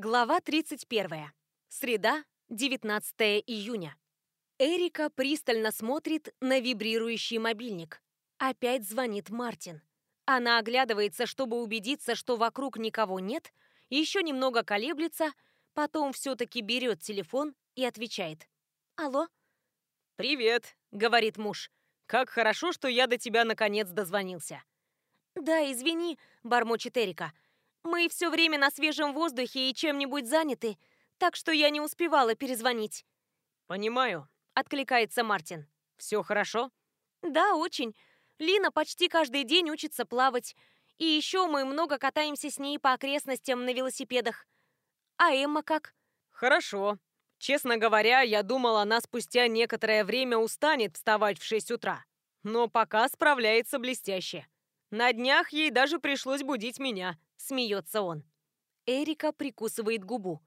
Глава 31. Среда, 19 июня. Эрика пристально смотрит на вибрирующий мобильник. Опять звонит Мартин. Она оглядывается, чтобы убедиться, что вокруг никого нет, еще немного колеблется, потом все-таки берет телефон и отвечает. «Алло?» «Привет», — говорит муж. «Как хорошо, что я до тебя наконец дозвонился». «Да, извини», — бормочет Эрика. Мы все время на свежем воздухе и чем-нибудь заняты, так что я не успевала перезвонить». «Понимаю», — откликается Мартин. «Все хорошо?» «Да, очень. Лина почти каждый день учится плавать. И еще мы много катаемся с ней по окрестностям на велосипедах. А Эмма как?» «Хорошо. Честно говоря, я думал, она спустя некоторое время устанет вставать в 6 утра. Но пока справляется блестяще. На днях ей даже пришлось будить меня смеется он. Эрика прикусывает губу.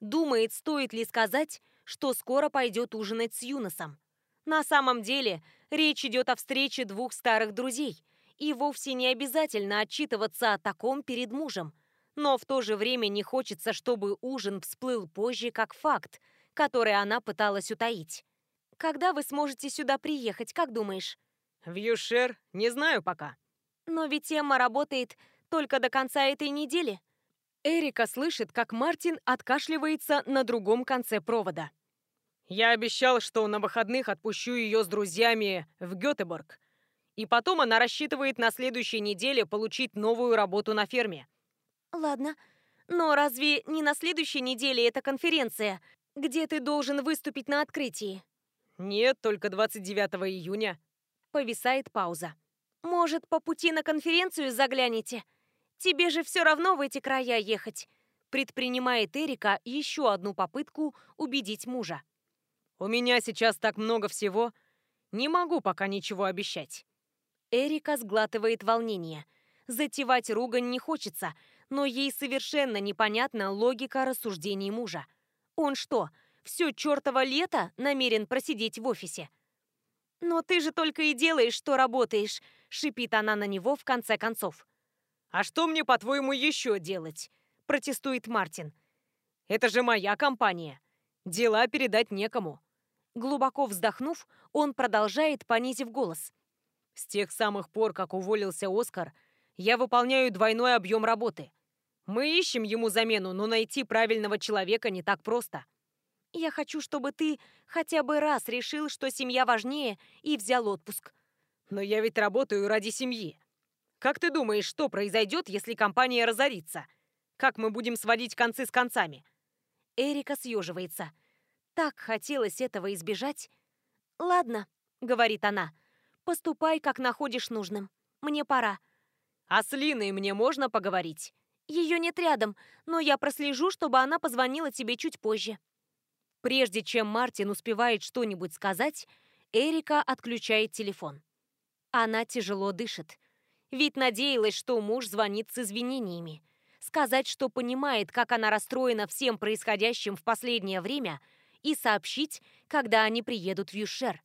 Думает, стоит ли сказать, что скоро пойдет ужинать с Юносом. На самом деле, речь идет о встрече двух старых друзей, и вовсе не обязательно отчитываться о таком перед мужем. Но в то же время не хочется, чтобы ужин всплыл позже как факт, который она пыталась утаить. «Когда вы сможете сюда приехать, как думаешь?» «В Юшер? Не знаю пока». «Но ведь Эмма работает только до конца этой недели. Эрика слышит, как Мартин откашливается на другом конце провода. Я обещал, что на выходных отпущу ее с друзьями в Гетеборг. И потом она рассчитывает на следующей неделе получить новую работу на ферме. Ладно, но разве не на следующей неделе эта конференция, где ты должен выступить на открытии? Нет, только 29 июня. Повисает пауза. Может, по пути на конференцию заглянете? Тебе же все равно в эти края ехать. Предпринимает Эрика еще одну попытку убедить мужа. У меня сейчас так много всего. Не могу пока ничего обещать. Эрика сглатывает волнение. Затевать ругань не хочется, но ей совершенно непонятна логика рассуждений мужа. Он что, все чертово лето намерен просидеть в офисе? «Но ты же только и делаешь, что работаешь», — шипит она на него в конце концов. «А что мне, по-твоему, еще делать?» – протестует Мартин. «Это же моя компания. Дела передать некому». Глубоко вздохнув, он продолжает, понизив голос. «С тех самых пор, как уволился Оскар, я выполняю двойной объем работы. Мы ищем ему замену, но найти правильного человека не так просто». «Я хочу, чтобы ты хотя бы раз решил, что семья важнее, и взял отпуск». «Но я ведь работаю ради семьи. Как ты думаешь, что произойдет, если компания разорится? Как мы будем сводить концы с концами?» Эрика съеживается. Так хотелось этого избежать. «Ладно», — говорит она, — «поступай, как находишь нужным. Мне пора». «А с Линой мне можно поговорить?» «Ее нет рядом, но я прослежу, чтобы она позвонила тебе чуть позже». Прежде чем Мартин успевает что-нибудь сказать, Эрика отключает телефон. Она тяжело дышит. Ведь надеялась, что муж звонит с извинениями. Сказать, что понимает, как она расстроена всем происходящим в последнее время, и сообщить, когда они приедут в Юшер.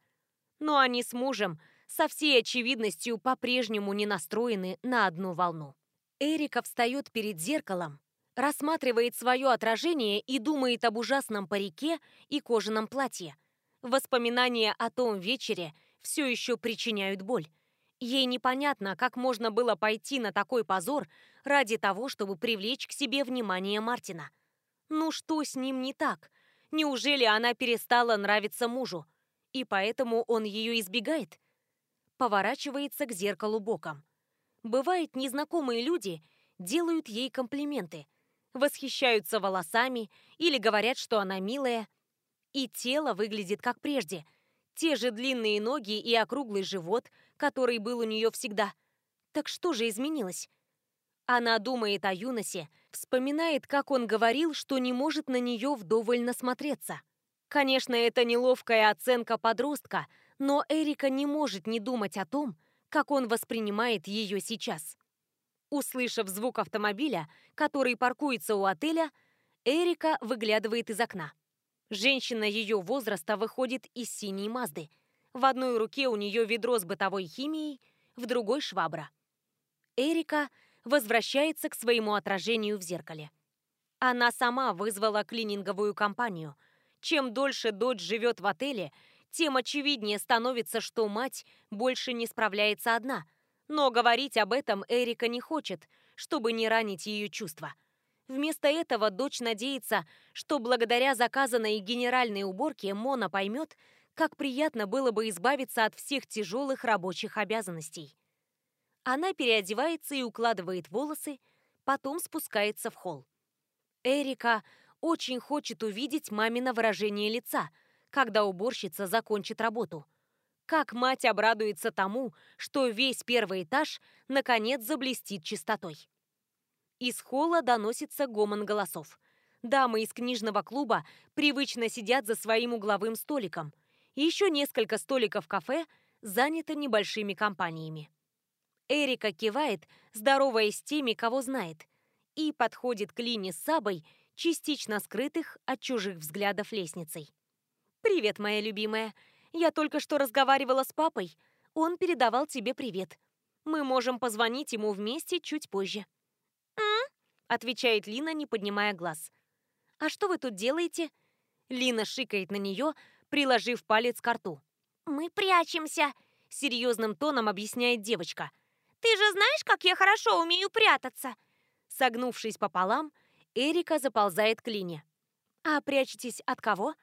Но они с мужем со всей очевидностью по-прежнему не настроены на одну волну. Эрика встает перед зеркалом, рассматривает свое отражение и думает об ужасном парике и кожаном платье. Воспоминания о том вечере все еще причиняют боль. Ей непонятно, как можно было пойти на такой позор ради того, чтобы привлечь к себе внимание Мартина. Ну что с ним не так? Неужели она перестала нравиться мужу? И поэтому он ее избегает? Поворачивается к зеркалу боком. Бывает, незнакомые люди делают ей комплименты, восхищаются волосами или говорят, что она милая. И тело выглядит как прежде – те же длинные ноги и округлый живот, который был у нее всегда. Так что же изменилось? Она думает о Юносе, вспоминает, как он говорил, что не может на нее вдоволь насмотреться. Конечно, это неловкая оценка подростка, но Эрика не может не думать о том, как он воспринимает ее сейчас. Услышав звук автомобиля, который паркуется у отеля, Эрика выглядывает из окна. Женщина ее возраста выходит из синей Мазды. В одной руке у нее ведро с бытовой химией, в другой швабра. Эрика возвращается к своему отражению в зеркале. Она сама вызвала клининговую компанию. Чем дольше Додж живет в отеле, тем очевиднее становится, что мать больше не справляется одна. Но говорить об этом Эрика не хочет, чтобы не ранить ее чувства. Вместо этого дочь надеется, что благодаря заказанной генеральной уборке Мона поймет, как приятно было бы избавиться от всех тяжелых рабочих обязанностей. Она переодевается и укладывает волосы, потом спускается в холл. Эрика очень хочет увидеть мамино выражение лица – когда уборщица закончит работу. Как мать обрадуется тому, что весь первый этаж наконец заблестит чистотой. Из холла доносится гомон голосов. Дамы из книжного клуба привычно сидят за своим угловым столиком. Еще несколько столиков кафе заняты небольшими компаниями. Эрика кивает, здороваясь с теми, кого знает, и подходит к Лине с Сабой, частично скрытых от чужих взглядов лестницей. «Привет, моя любимая. Я только что разговаривала с папой. Он передавал тебе привет. Мы можем позвонить ему вместе чуть позже». Отвечает Лина, не поднимая глаз. «А что вы тут делаете?» Лина шикает на нее, приложив палец к рту. «Мы прячемся», – серьезным тоном объясняет девочка. «Ты же знаешь, как я хорошо умею прятаться?» Согнувшись пополам, Эрика заползает к Лине. «А прячетесь от кого?»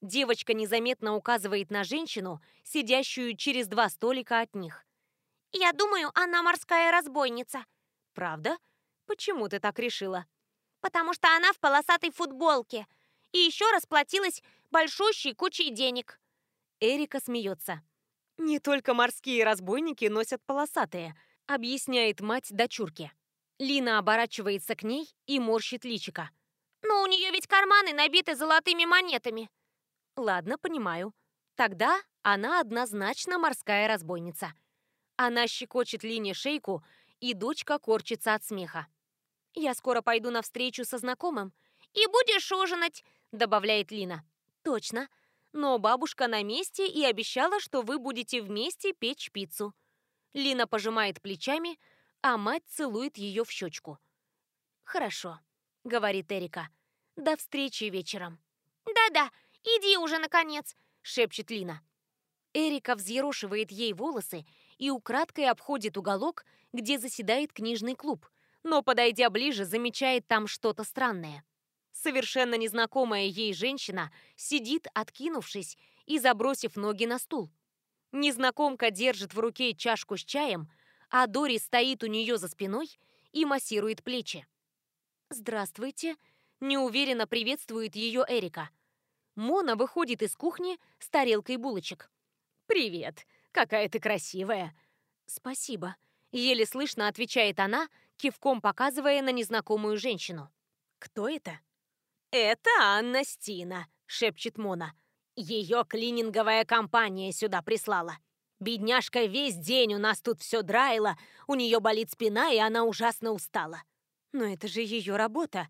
Девочка незаметно указывает на женщину, сидящую через два столика от них. «Я думаю, она морская разбойница». «Правда? Почему ты так решила?» «Потому что она в полосатой футболке и еще расплатилась большущей кучей денег». Эрика смеется. «Не только морские разбойники носят полосатые», объясняет мать дочурке. Лина оборачивается к ней и морщит личика. «Но у нее ведь карманы набиты золотыми монетами». Ладно, понимаю. Тогда она однозначно морская разбойница. Она щекочет Лине шейку, и дочка корчится от смеха. «Я скоро пойду на встречу со знакомым. И будешь ужинать», — добавляет Лина. «Точно. Но бабушка на месте и обещала, что вы будете вместе печь пиццу». Лина пожимает плечами, а мать целует ее в щечку. «Хорошо», — говорит Эрика. «До встречи вечером». «Да-да, «Иди уже, наконец!» – шепчет Лина. Эрика взъерошивает ей волосы и украдкой обходит уголок, где заседает книжный клуб, но, подойдя ближе, замечает там что-то странное. Совершенно незнакомая ей женщина сидит, откинувшись и забросив ноги на стул. Незнакомка держит в руке чашку с чаем, а Дори стоит у нее за спиной и массирует плечи. «Здравствуйте», – неуверенно приветствует ее Эрика – Мона выходит из кухни с тарелкой булочек. «Привет! Какая ты красивая!» «Спасибо», — еле слышно отвечает она, кивком показывая на незнакомую женщину. «Кто это?» «Это Анна Стина», — шепчет Мона. «Ее клининговая компания сюда прислала. Бедняжка весь день у нас тут все драила, у нее болит спина, и она ужасно устала». «Но это же ее работа».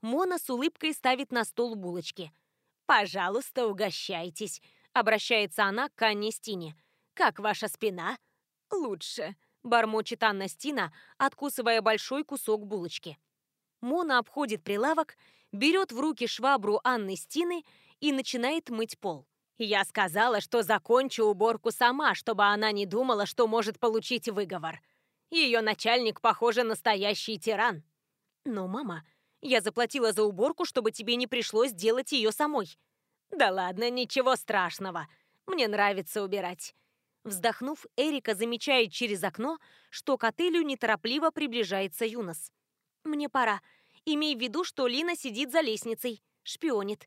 Мона с улыбкой ставит на стол булочки — «Пожалуйста, угощайтесь», — обращается она к Анне Стине. «Как ваша спина?» «Лучше», — бормочет Анна Стина, откусывая большой кусок булочки. Мона обходит прилавок, берет в руки швабру Анны Стины и начинает мыть пол. «Я сказала, что закончу уборку сама, чтобы она не думала, что может получить выговор. Ее начальник, похоже, настоящий тиран». «Но, мама, я заплатила за уборку, чтобы тебе не пришлось делать ее самой». «Да ладно, ничего страшного. Мне нравится убирать». Вздохнув, Эрика замечает через окно, что к отелю неторопливо приближается Юнос. «Мне пора. Имей в виду, что Лина сидит за лестницей, шпионит».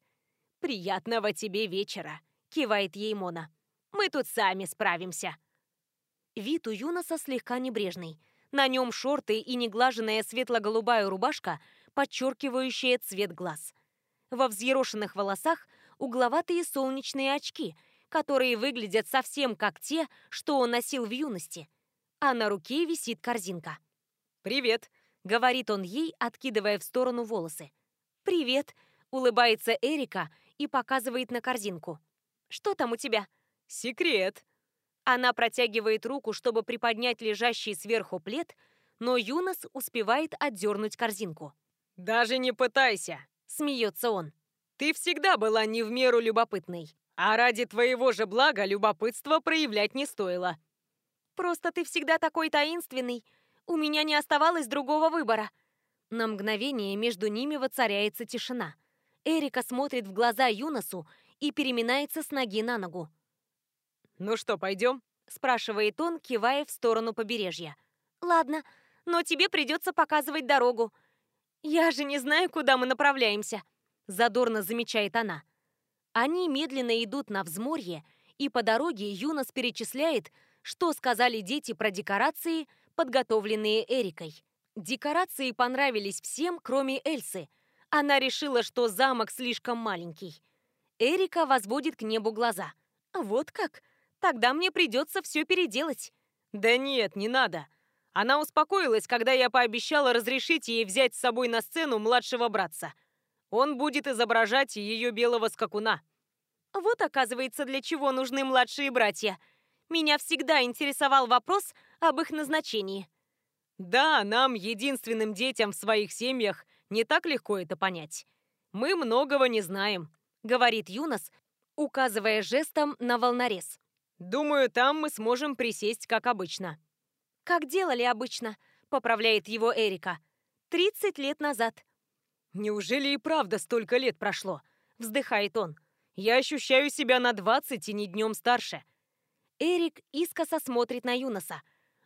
«Приятного тебе вечера», — кивает ей Мона. «Мы тут сами справимся». Вид у Юноса слегка небрежный. На нем шорты и неглаженная светло-голубая рубашка — подчеркивающее цвет глаз. Во взъерошенных волосах угловатые солнечные очки, которые выглядят совсем как те, что он носил в юности. А на руке висит корзинка. «Привет», — говорит он ей, откидывая в сторону волосы. «Привет», — улыбается Эрика и показывает на корзинку. «Что там у тебя?» «Секрет». Она протягивает руку, чтобы приподнять лежащий сверху плед, но Юнос успевает отдернуть корзинку. «Даже не пытайся», — смеется он. «Ты всегда была не в меру любопытной, а ради твоего же блага любопытство проявлять не стоило». «Просто ты всегда такой таинственный. У меня не оставалось другого выбора». На мгновение между ними воцаряется тишина. Эрика смотрит в глаза Юносу и переминается с ноги на ногу. «Ну что, пойдем?» – спрашивает он, кивая в сторону побережья. «Ладно, но тебе придется показывать дорогу. Я же не знаю, куда мы направляемся», – задорно замечает она. Они медленно идут на взморье, и по дороге Юнос перечисляет, что сказали дети про декорации, подготовленные Эрикой. Декорации понравились всем, кроме Эльсы – она решила, что замок слишком маленький. Эрика возводит к небу глаза. «Вот как? Тогда мне придется все переделать». «Да нет, не надо. Она успокоилась, когда я пообещала разрешить ей взять с собой на сцену младшего братца. Он будет изображать ее белого скакуна». Вот, оказывается, для чего нужны младшие братья. Меня всегда интересовал вопрос об их назначении. Да, нам, единственным детям в своих семьях, не так легко это понять. Мы многого не знаем, говорит Юнос, указывая жестом на волнорез. Думаю, там мы сможем присесть, как обычно. Как делали обычно, поправляет его Эрика. 30 лет назад. Неужели и правда столько лет прошло? Вздыхает он. Я ощущаю себя на 20 и не днем старше. Эрик искоса смотрит на Юноса.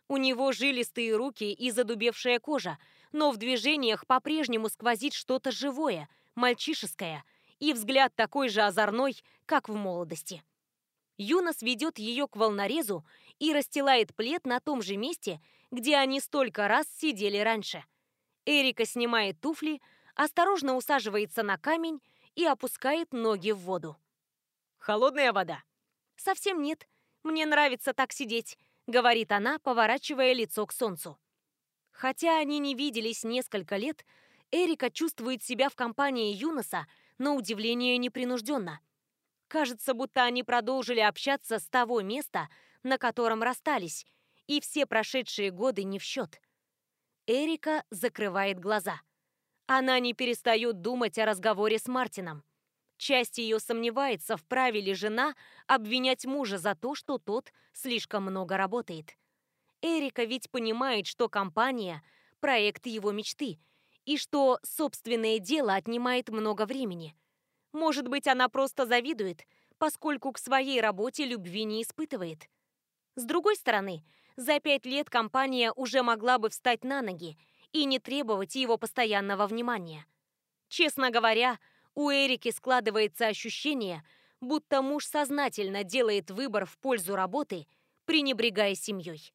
У него жилистые руки и задубевшая кожа, но в движениях по-прежнему сквозит что-то живое, мальчишеское, и взгляд такой же озорной, как в молодости. Юнос ведет ее к волнорезу и расстилает плед на том же месте, где они столько раз сидели раньше. Эрика снимает туфли, осторожно усаживается на камень и опускает ноги в воду. «Холодная вода?» «Совсем нет. Мне нравится так сидеть», — говорит она, поворачивая лицо к солнцу. Хотя они не виделись несколько лет, Эрика чувствует себя в компании Юноса, на удивление непринужденно. Кажется, будто они продолжили общаться с того места, на котором расстались, и все прошедшие годы не в счет. Эрика закрывает глаза. Она не перестает думать о разговоре с Мартином. Часть ее сомневается, вправе ли жена обвинять мужа за то, что тот слишком много работает. Эрика ведь понимает, что компания – проект его мечты, и что собственное дело отнимает много времени. Может быть, она просто завидует, поскольку к своей работе любви не испытывает. С другой стороны, за пять лет компания уже могла бы встать на ноги и не требовать его постоянного внимания. Честно говоря, у Эрики складывается ощущение, будто муж сознательно делает выбор в пользу работы, пренебрегая семьей.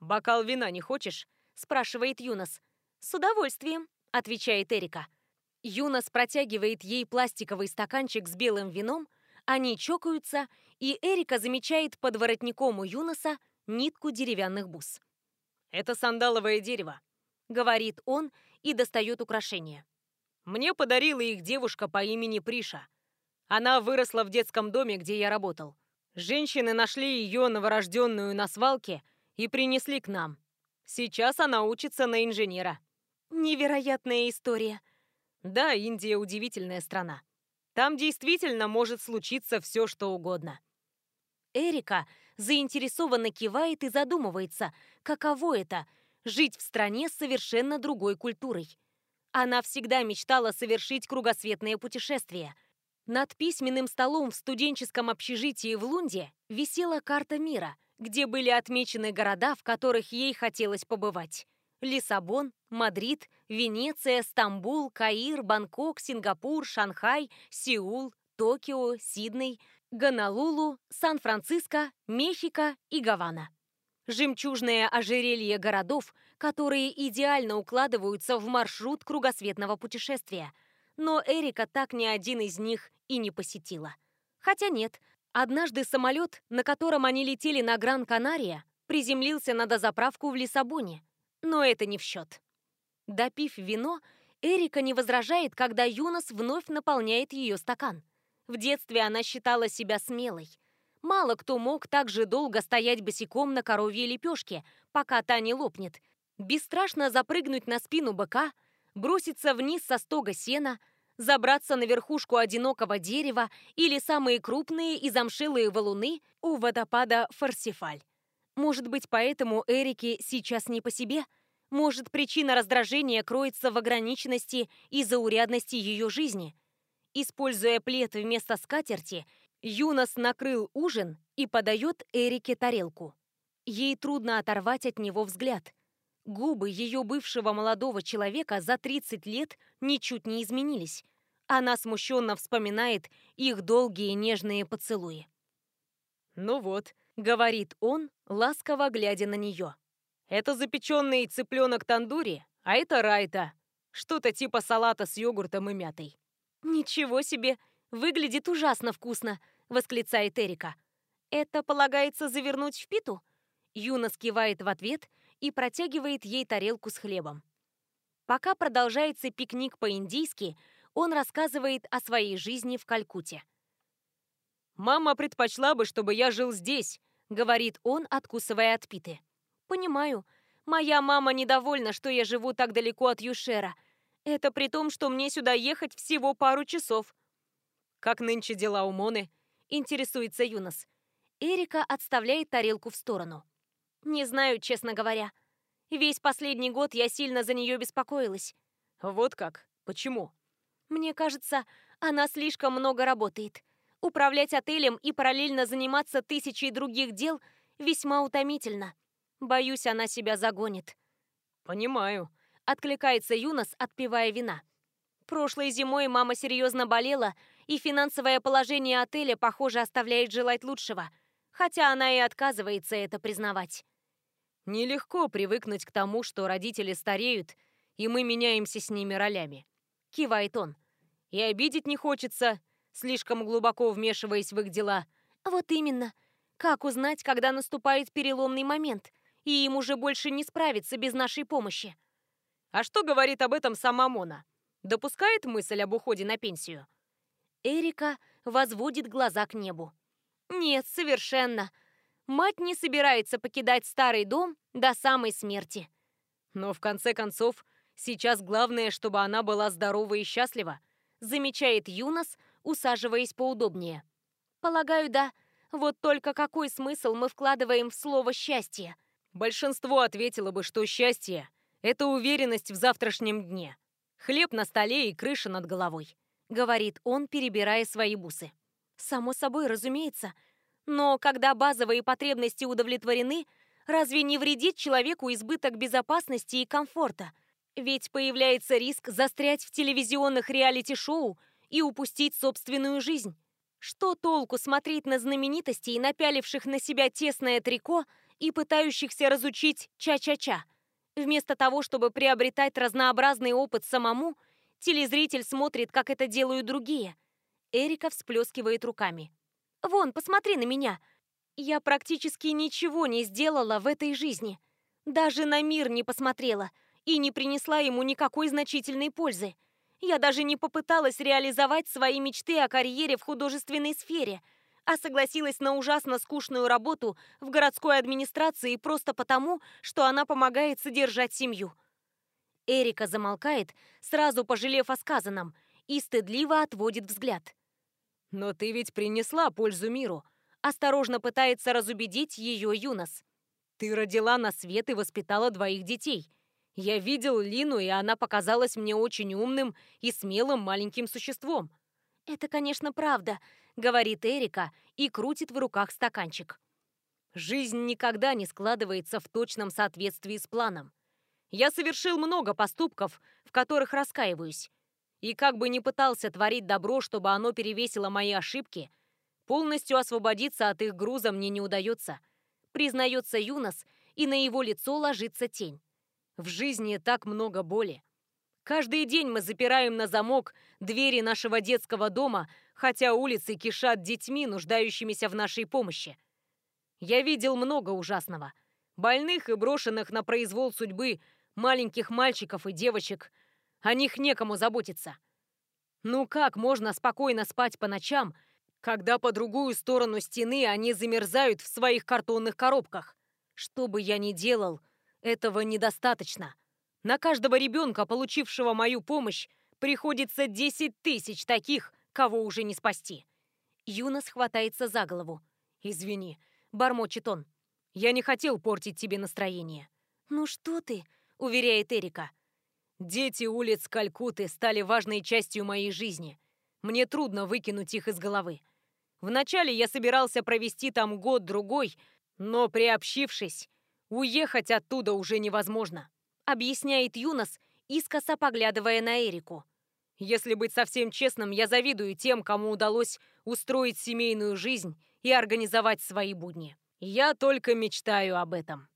«Бокал вина не хочешь?» – спрашивает Юнос. «С удовольствием», – отвечает Эрика. Юнос протягивает ей пластиковый стаканчик с белым вином, они чокаются, и Эрика замечает под воротником у Юноса нитку деревянных бус. «Это сандаловое дерево», — говорит он и достает украшение. «Мне подарила их девушка по имени Приша. Она выросла в детском доме, где я работал. Женщины нашли ее новорожденную на свалке и принесли к нам. Сейчас она учится на инженера. Невероятная история. Да, Индия удивительная страна. Там действительно может случиться все, что угодно. Эрика заинтересованно кивает и задумывается, каково это – жить в стране с совершенно другой культурой. Она всегда мечтала совершить кругосветное путешествие. Над письменным столом в студенческом общежитии в Лунде висела карта мира, где были отмечены города, в которых ей хотелось побывать. Лиссабон, Мадрид, Венеция, Стамбул, Каир, Бангкок, Сингапур, Шанхай, Сеул, Токио, Сидней, Гонолулу, Сан-Франциско, Мехико и Гавана. Жемчужное ожерелье городов, которые идеально укладываются в маршрут кругосветного путешествия. Но Эрика так ни один из них и не посетила. Хотя нет, Однажды самолет, на котором они летели на Гран-Канария, приземлился на дозаправку в Лиссабоне. Но это не в счет. Допив вино, Эрика не возражает, когда Юнос вновь наполняет ее стакан. В детстве она считала себя смелой. Мало кто мог так же долго стоять босиком на коровьей лепешке, пока та не лопнет, бесстрашно запрыгнуть на спину быка, броситься вниз со стога сена, забраться на верхушку одинокого дерева или самые крупные и замшилые валуны у водопада Фарсифаль. Может быть, поэтому Эрике сейчас не по себе? Может, причина раздражения кроется в ограниченности и заурядности ее жизни? Используя плед вместо скатерти, Юнос накрыл ужин и подает Эрике тарелку. Ей трудно оторвать от него взгляд. Губы ее бывшего молодого человека за 30 лет ничуть не изменились. Она смущенно вспоминает их долгие нежные поцелуи. «Ну вот», — говорит он, ласково глядя на нее. «Это запеченный цыпленок тандури, а это райта. Что-то типа салата с йогуртом и мятой». «Ничего себе! Выглядит ужасно вкусно!» — восклицает Эрика. «Это полагается завернуть в питу?» Юна скивает в ответ и протягивает ей тарелку с хлебом. Пока продолжается пикник по-индийски, он рассказывает о своей жизни в Калькутте. «Мама предпочла бы, чтобы я жил здесь», — говорит он, откусывая от питы. «Понимаю. Моя мама недовольна, что я живу так далеко от Юшера. Это при том, что мне сюда ехать всего пару часов». «Как нынче дела у Моны?» — интересуется Юнос. Эрика отставляет тарелку в сторону. «Не знаю, честно говоря. Весь последний год я сильно за нее беспокоилась». «Вот как? Почему?» «Мне кажется, она слишком много работает. Управлять отелем и параллельно заниматься тысячей других дел весьма утомительно. Боюсь, она себя загонит». «Понимаю», — откликается Юнос, отпивая вина. Прошлой зимой мама серьезно болела, и финансовое положение отеля, похоже, оставляет желать лучшего, хотя она и отказывается это признавать. Нелегко привыкнуть к тому, что родители стареют, и мы меняемся с ними ролями. Кивает он. И обидеть не хочется, слишком глубоко вмешиваясь в их дела. Вот именно. Как узнать, когда наступает переломный момент, и им уже больше не справиться без нашей помощи? А что говорит об этом сама Мона? Допускает мысль об уходе на пенсию? Эрика возводит глаза к небу. Нет, совершенно. Мать не собирается покидать старый дом до самой смерти. Но в конце концов, сейчас главное, чтобы она была здорова и счастлива, замечает Юнос, усаживаясь поудобнее. Полагаю, да. Вот только какой смысл мы вкладываем в слово «счастье»? Большинство ответило бы, что счастье это уверенность в завтрашнем дне. Хлеб на столе и крыша над головой», — говорит он, перебирая свои бусы. «Само собой, разумеется. Но когда базовые потребности удовлетворены, разве не вредит человеку избыток безопасности и комфорта? Ведь появляется риск застрять в телевизионных реалити-шоу и упустить собственную жизнь. Что толку смотреть на знаменитостей, напяливших на себя тесное трико и пытающихся разучить ча-ча-ча? Вместо того, чтобы приобретать разнообразный опыт самому, телезритель смотрит, как это делают другие. Эрика всплескивает руками. «Вон, посмотри на меня. Я практически ничего не сделала в этой жизни. Даже на мир не посмотрела и не принесла ему никакой значительной пользы. Я даже не попыталась реализовать свои мечты о карьере в художественной сфере – а согласилась на ужасно скучную работу в городской администрации просто потому, что она помогает содержать семью. Эрика замолкает, сразу пожалев о сказанном, и стыдливо отводит взгляд. «Но ты ведь принесла пользу миру», — осторожно пытается разубедить ее Юнос. «Ты родила на свет и воспитала двоих детей. Я видел Лину, и она показалась мне очень умным и смелым маленьким существом». «Это, конечно, правда», — говорит Эрика и крутит в руках стаканчик. «Жизнь никогда не складывается в точном соответствии с планом. Я совершил много поступков, в которых раскаиваюсь. И как бы ни пытался творить добро, чтобы оно перевесило мои ошибки, полностью освободиться от их груза мне не удается», признается Юнос, и на его лицо ложится тень. «В жизни так много боли. Каждый день мы запираем на замок двери нашего детского дома, хотя улицы кишат детьми, нуждающимися в нашей помощи. Я видел много ужасного. Больных и брошенных на произвол судьбы маленьких мальчиков и девочек. О них некому заботиться. Ну как можно спокойно спать по ночам, когда по другую сторону стены они замерзают в своих картонных коробках? Что бы я ни делал, этого недостаточно. На каждого ребенка, получившего мою помощь, приходится 10 тысяч таких, кого уже не спасти. Юнос хватается за голову. «Извини», — бормочет он. «Я не хотел портить тебе настроение». «Ну что ты?» — уверяет Эрика. «Дети улиц Калькуты стали важной частью моей жизни. Мне трудно выкинуть их из головы. Вначале я собирался провести там год-другой, но приобщившись, уехать оттуда уже невозможно», — объясняет Юнос, искоса поглядывая на Эрику. «Если быть совсем честным, я завидую тем, кому удалось устроить семейную жизнь и организовать свои будни. Я только мечтаю об этом».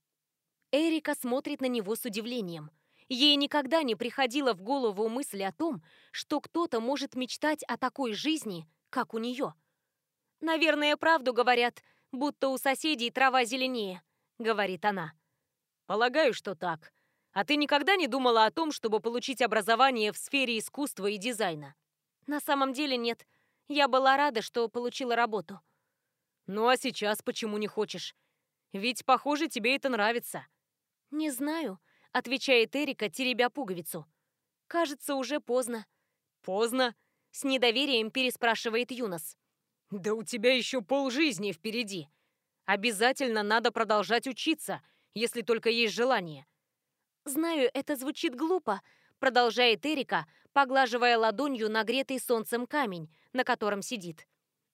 Эрика смотрит на него с удивлением. Ей никогда не приходила в голову мысль о том, что кто-то может мечтать о такой жизни, как у нее. «Наверное, правду говорят, будто у соседей трава зеленее», — говорит она. «Полагаю, что так. А ты никогда не думала о том, чтобы получить образование в сфере искусства и дизайна?» «На самом деле нет. Я была рада, что получила работу». «Ну а сейчас почему не хочешь? Ведь, похоже, тебе это нравится». «Не знаю», — отвечает Эрика, теребя пуговицу. «Кажется, уже поздно». «Поздно?» — с недоверием переспрашивает Юнос. Да у тебя еще полжизни впереди. Обязательно надо продолжать учиться, если только есть желание. Знаю, это звучит глупо, продолжает Эрика, поглаживая ладонью нагретый солнцем камень, на котором сидит.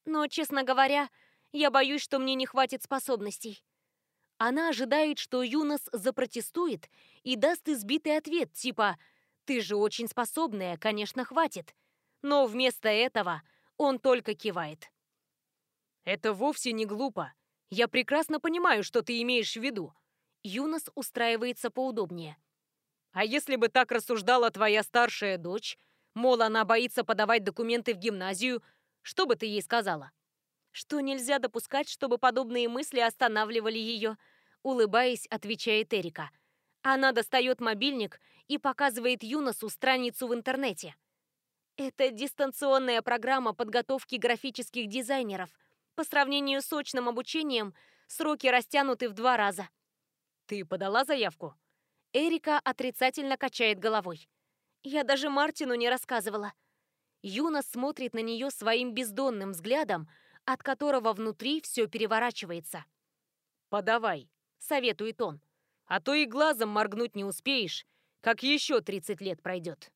Но, честно говоря, я боюсь, что мне не хватит способностей. Она ожидает, что Юнос запротестует и даст избитый ответ, типа «Ты же очень способная, конечно, хватит». Но вместо этого он только кивает. «Это вовсе не глупо. Я прекрасно понимаю, что ты имеешь в виду». Юнос устраивается поудобнее. «А если бы так рассуждала твоя старшая дочь, мол, она боится подавать документы в гимназию, что бы ты ей сказала?» «Что нельзя допускать, чтобы подобные мысли останавливали ее», улыбаясь, отвечает Эрика. Она достает мобильник и показывает Юносу страницу в интернете. Это дистанционная программа подготовки графических дизайнеров – по сравнению с очным обучением, сроки растянуты в два раза. Ты подала заявку? Эрика отрицательно качает головой. Я даже Мартину не рассказывала. Юна смотрит на нее своим бездонным взглядом, от которого внутри все переворачивается. «Подавай», — советует он. «А то и глазом моргнуть не успеешь, как еще 30 лет пройдет».